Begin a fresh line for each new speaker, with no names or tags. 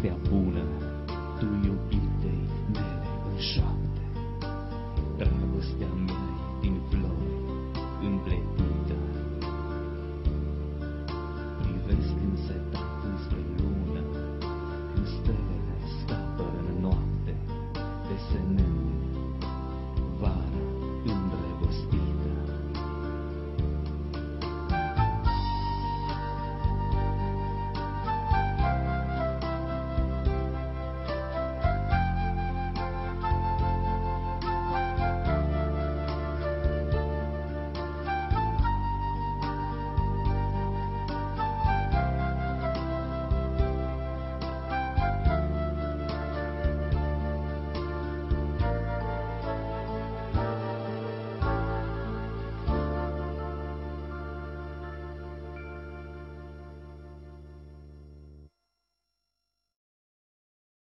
vestea bună, tu iubitei mele în șapte. Dragostea mea din flori împletită. Privesc însetat înspre lună, când stelele scapă în noapte, desenez.